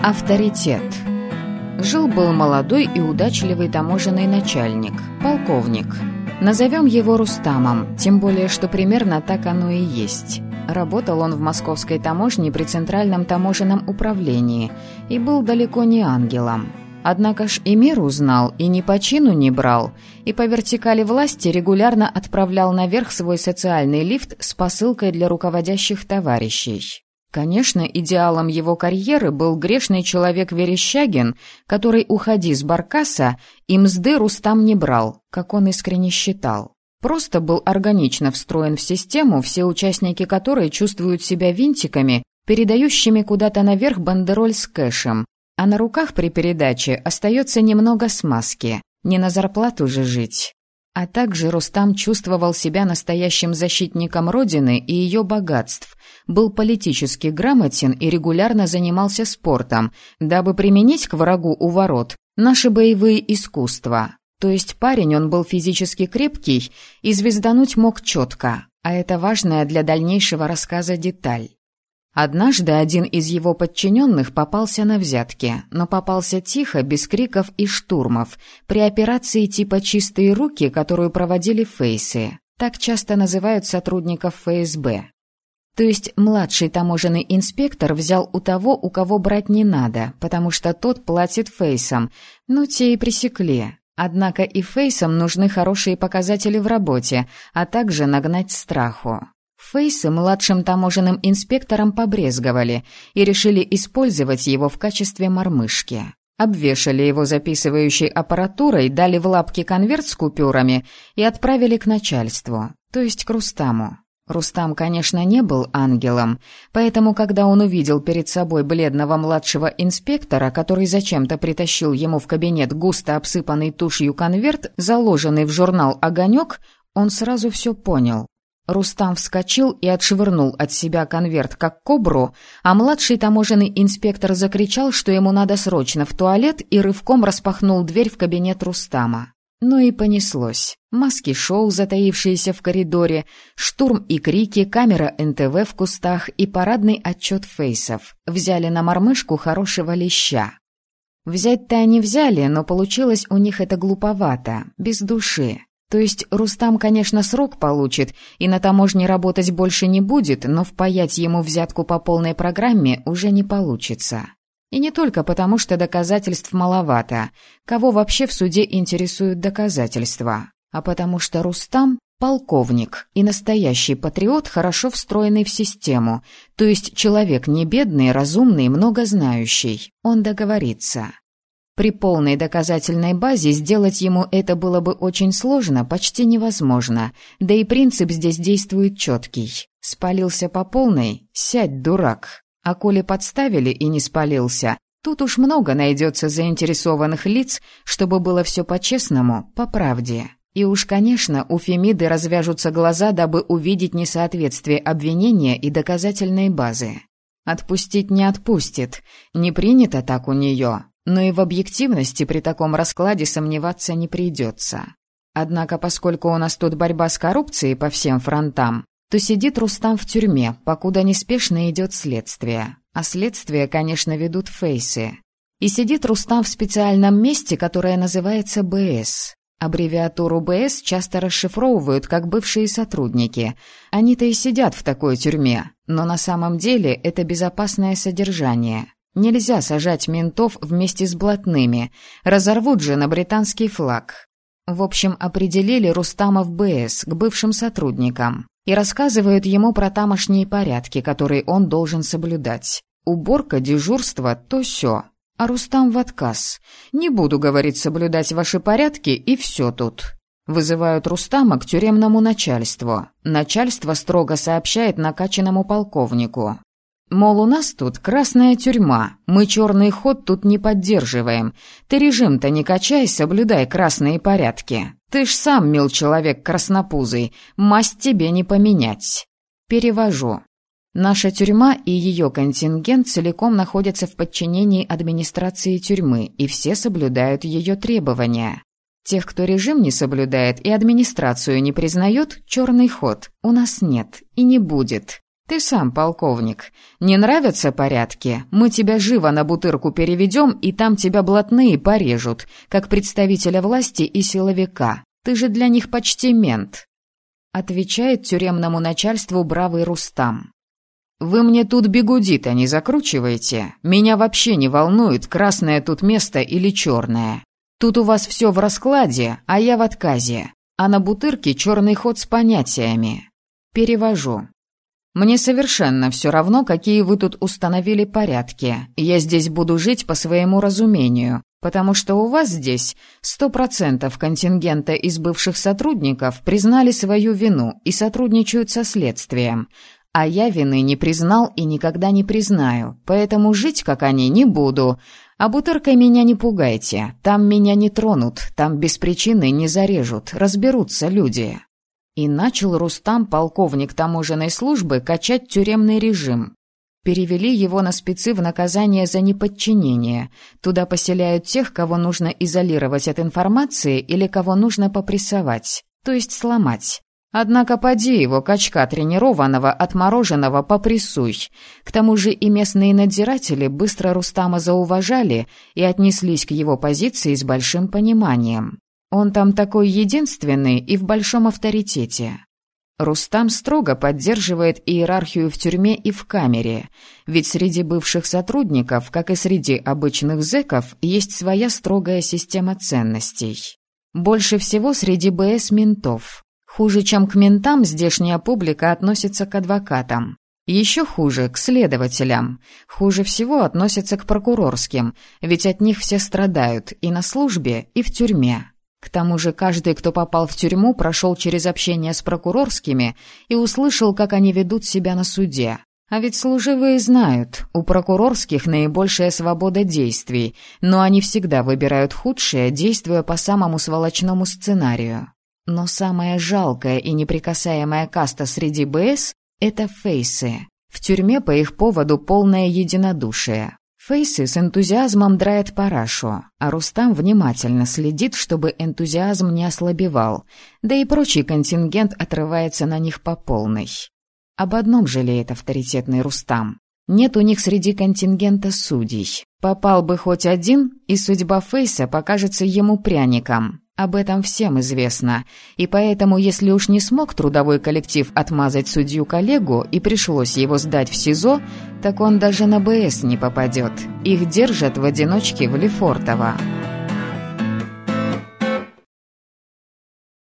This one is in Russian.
Авторитет. Жил-был молодой и удачливый таможенный начальник, полковник. Назовем его Рустамом, тем более, что примерно так оно и есть. Работал он в московской таможне при Центральном таможенном управлении и был далеко не ангелом. Однако ж и мир узнал, и ни по чину не брал, и по вертикали власти регулярно отправлял наверх свой социальный лифт с посылкой для руководящих товарищей. Конечно, идеалом его карьеры был грешный человек Верещагин, который, уходи с Баркаса, и мзды Рустам не брал, как он искренне считал. Просто был органично встроен в систему, все участники которой чувствуют себя винтиками, передающими куда-то наверх бандероль с кэшем, а на руках при передаче остается немного смазки, не на зарплату же жить. А также Рустам чувствовал себя настоящим защитником Родины и ее богатств, был политически грамотен и регулярно занимался спортом, дабы применить к врагу у ворот наши боевые искусства. То есть парень он был физически крепкий и звездануть мог четко, а это важная для дальнейшего рассказа деталь. Однажды один из его подчиненных попался на взятки, но попался тихо, без криков и штурмов, при операции типа «чистые руки», которую проводили фейсы. Так часто называют сотрудников ФСБ. То есть младший таможенный инспектор взял у того, у кого брать не надо, потому что тот платит фейсом. Ну, те и пресекли. Однако и фейсам нужны хорошие показатели в работе, а также нагнать страху. Фейсы младшим таможенным инспекторам побрезговали и решили использовать его в качестве мормышки. Обвешали его записывающей аппаратурой, дали в лапки конверт с купюрами и отправили к начальству, то есть к Рустаму. Рустам, конечно, не был ангелом, поэтому, когда он увидел перед собой бледного младшего инспектора, который зачем-то притащил ему в кабинет густо обсыпанный тушью конверт, заложенный в журнал «Огонек», он сразу все понял. Рустам вскочил и отшвырнул от себя конверт, как кобру, а младший таможенный инспектор закричал, что ему надо срочно в туалет, и рывком распахнул дверь в кабинет Рустама. Ну и понеслось. Маски-шоу, затаившиеся в коридоре, штурм и крики, камера НТВ в кустах и парадный отчет фейсов. Взяли на мормышку хорошего леща. Взять-то они взяли, но получилось у них это глуповато, без души. То есть Рустам, конечно, срок получит и на таможне работать больше не будет, но впаять ему взятку по полной программе уже не получится. И не только потому, что доказательств маловато. Кого вообще в суде интересуют доказательства? А потому что Рустам – полковник и настоящий патриот, хорошо встроенный в систему, то есть человек не бедный, разумный, многознающий. Он договорится. При полной доказательной базе сделать ему это было бы очень сложно, почти невозможно. Да и принцип здесь действует четкий. Спалился по полной – сядь, дурак. А коли подставили и не спалился, тут уж много найдется заинтересованных лиц, чтобы было все по-честному, по правде. И уж, конечно, у Фемиды развяжутся глаза, дабы увидеть несоответствие обвинения и доказательной базы. Отпустить не отпустит, не принято так у нее, но и в объективности при таком раскладе сомневаться не придется. Однако, поскольку у нас тут борьба с коррупцией по всем фронтам, то сидит Рустам в тюрьме, покуда неспешно идет следствие. А следствие, конечно, ведут фейсы. И сидит Рустам в специальном месте, которое называется БС. Аббревиатуру БС часто расшифровывают как бывшие сотрудники. Они-то и сидят в такой тюрьме, но на самом деле это безопасное содержание. Нельзя сажать ментов вместе с блатными, разорвут же на британский флаг. В общем, определили Рустама в БС к бывшим сотрудникам и рассказывают ему про тамошние порядки, которые он должен соблюдать. Уборка, дежурство, то все. А Рустам в отказ. «Не буду, — говорить, — соблюдать ваши порядки, и все тут». Вызывают Рустама к тюремному начальству. Начальство строго сообщает накачанному полковнику. Мол, у нас тут красная тюрьма, мы черный ход тут не поддерживаем. Ты режим-то не качай, соблюдай красные порядки. Ты ж сам, мил человек краснопузый, масть тебе не поменять. Перевожу. Наша тюрьма и ее контингент целиком находятся в подчинении администрации тюрьмы, и все соблюдают ее требования. Тех, кто режим не соблюдает и администрацию не признает, черный ход у нас нет и не будет. «Ты сам, полковник. Не нравятся порядки? Мы тебя живо на бутырку переведем, и там тебя блатные порежут, как представителя власти и силовика. Ты же для них почти мент», — отвечает тюремному начальству бравый Рустам. «Вы мне тут бегудит-то не закручиваете? Меня вообще не волнует, красное тут место или черное. Тут у вас все в раскладе, а я в отказе. А на бутырке черный ход с понятиями. Перевожу. Мне совершенно все равно, какие вы тут установили порядки. Я здесь буду жить по своему разумению, потому что у вас здесь сто процентов контингента из бывших сотрудников признали свою вину и сотрудничают со следствием. А я вины не признал и никогда не признаю, поэтому жить, как они, не буду. А бутыркой меня не пугайте, там меня не тронут, там без причины не зарежут, разберутся люди». И начал Рустам, полковник таможенной службы, качать тюремный режим. Перевели его на спецы в наказание за неподчинение. Туда поселяют тех, кого нужно изолировать от информации или кого нужно попрессовать, то есть сломать. Однако поди его, качка тренированного, отмороженного, попрессуй. К тому же и местные надзиратели быстро Рустама зауважали и отнеслись к его позиции с большим пониманием. Он там такой единственный и в большом авторитете. Рустам строго поддерживает иерархию в тюрьме и в камере, ведь среди бывших сотрудников, как и среди обычных зэков, есть своя строгая система ценностей. Больше всего среди БС ментов. Хуже, чем к ментам, здешняя публика относится к адвокатам. Еще хуже – к следователям. Хуже всего относятся к прокурорским, ведь от них все страдают и на службе, и в тюрьме. К тому же каждый, кто попал в тюрьму, прошел через общение с прокурорскими и услышал, как они ведут себя на суде. А ведь служивые знают, у прокурорских наибольшая свобода действий, но они всегда выбирают худшее, действуя по самому сволочному сценарию. Но самая жалкая и неприкасаемая каста среди БС – это фейсы. В тюрьме по их поводу полное единодушие. Фейсы с энтузиазмом драет парашу, а Рустам внимательно следит, чтобы энтузиазм не ослабевал, да и прочий контингент отрывается на них по полной. Об одном жалеет авторитетный Рустам. Нет у них среди контингента судей. Попал бы хоть один, и судьба Фейса покажется ему пряником. Об этом всем известно, и поэтому, если уж не смог трудовой коллектив отмазать судью-коллегу и пришлось его сдать в СИЗО, так он даже на БС не попадет. Их держат в одиночке в Лефортово.